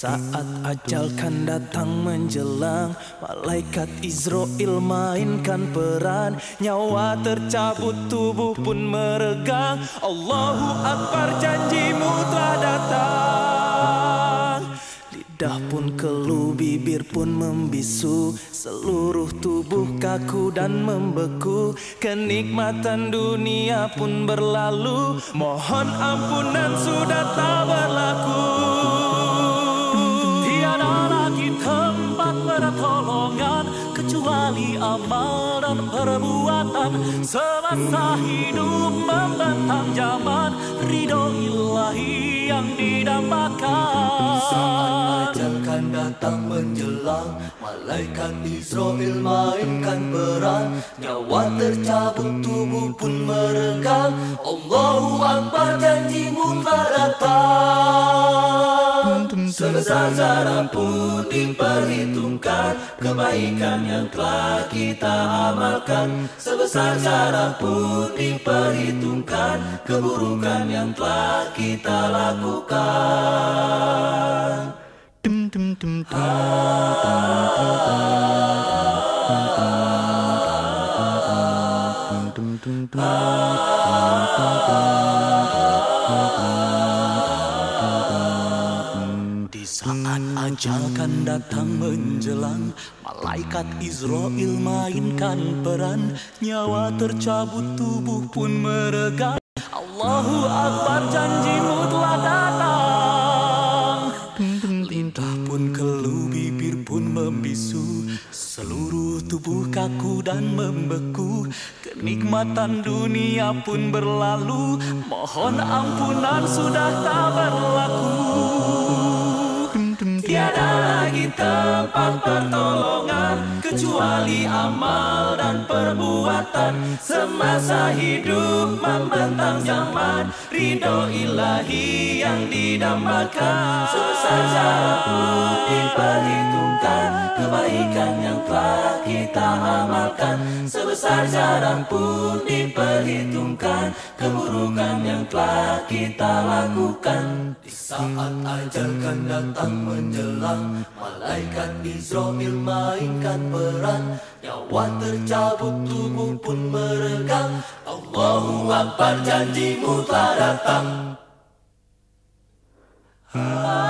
saat ajal kan datang menjelang Malaikat Israel mainkan peran. Nyawa tercabut tubuh pun meregang. Allahu Akbar janjimu telah datang. Lidah pun kelu, bibir pun membisu. Seluruh tubuh kaku dan membeku. Kenikmatan dunia pun berlalu. Mohon ampunan sudah tak berlaku Kecuali amal dan perbuatan. Semasa hidup membentang zaman Ridho ilahi yang didambakan Saat ajal kan datang menjelang Malaikat Israel mainkan peran Nyawa tercabut tubuh pun meregang. Allahu Akbar janjimu telah datang Sebesar zarah pun diperhitungkan. Kebaikan yang telah kita amalkan. Sebesar zarah pun diperhitungkan. Keburukan yang telah kita lakukan. Dum dum dum dum dum dum dum Di ajal kan datang menjelang. Malaikat Israel mainkan peran. Nyawa tercabut tubuh pun meregang. Allahu Akbar janjimu telah datang. Lidah pun kelu bibir pun membisu. Seluruh tubuh kaku dan membeku. Kenikmatan dunia pun berlalu. Mohon ampunan sudah tak berlaku Tiada lagi tempat pertolongan Kecuali amal dan perbuatan. Semasa hidup membentang zaman Ridho ilahi yang didambakan. Zarah pun diperhitungkan Kebaikan yang telah kita amalkan. Sebesar zarah pun diperhitungkan Keburukan yang telah kita lakukan Di saat ajal kan datang menjelang. Malaikat Israel mainkan peran Nyawa tercabut tubuh pun meregang. Allahu Akbar janjimu telah datang. Ah